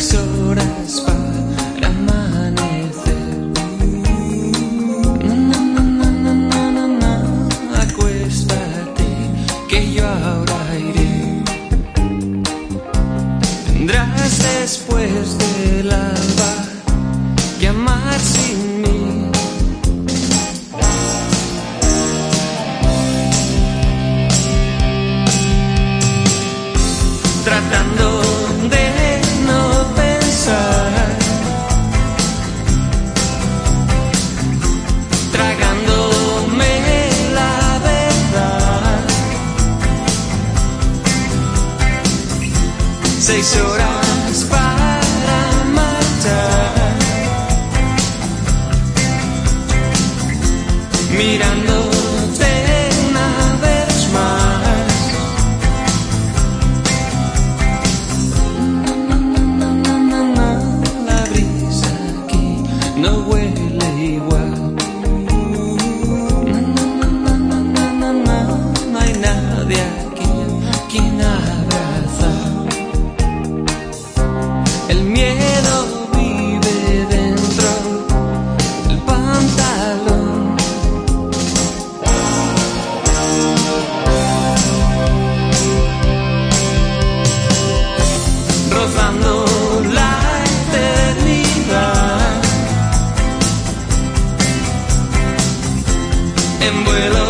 Horas para amanecer. Na, na, na, na, na, na, Acuéstate que yo ahora iré. Tendrás después del alba que amar sin mí. Tratando Seis horas para marchar. Mirando en